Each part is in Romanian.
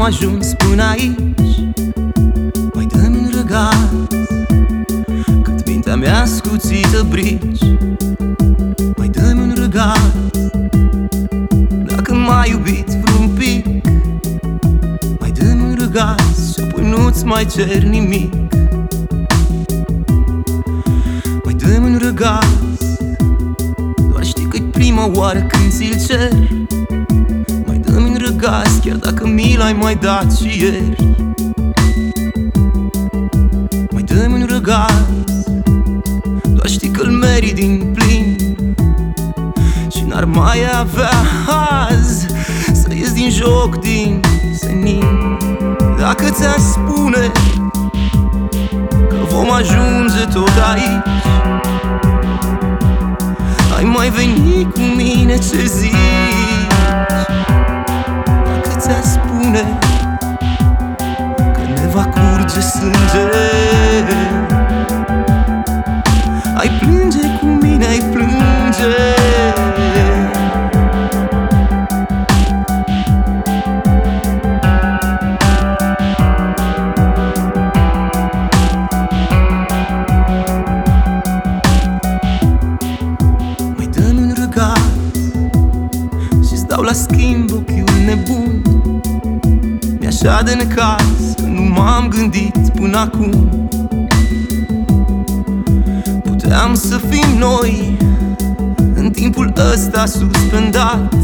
am ajuns până aici. Mai dăm în răgaz Cât mintea mea scuțită brici. Mai dăm în răgaz Dacă m-ai iubit vreun pic. Mai dăm în răgaz Și apoi nu-ți mai cer nimic. Mai dăm în răgaz Doar știi că-i prima oară când ți-l cer mi l-ai mai dat și ieri. Mai dăm în răgaz. Doar știi că-l meri din plin. Și n-ar mai avea haz Să ies din joc din senin. Dacă ți-aș spune Că vom ajunge tot aici ai mai veni cu mine ce zici Dacă ți-a spune Că ne va curge sânge. Ai plânge cu mine, ai plânge. Mai dăm un răgaz Și stau la schimb ochiul nebun Mi așa de necaz că nu m-am gândit până acum. Puteam să fim noi În timpul ăsta suspendat.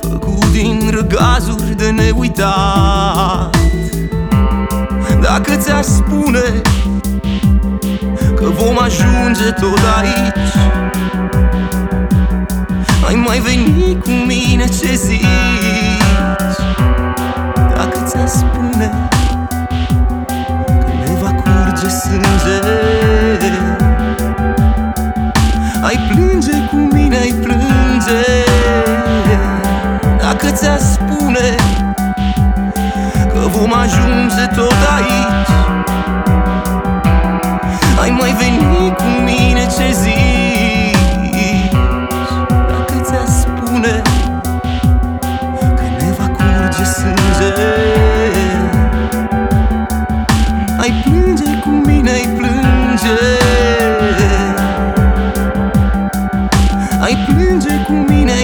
Făcut din răgazuri de neuitat. Dacă ți-aș spune Că vom ajunge tot aici Ai mai veni cu mine ce zici Povestea spune Că vom ajunge tot aici. Ai mai venit cu mine ce zici? Dacă spune Că ne va sânge Ai plânge cu mine, ai plânge. Ai plânge cu mine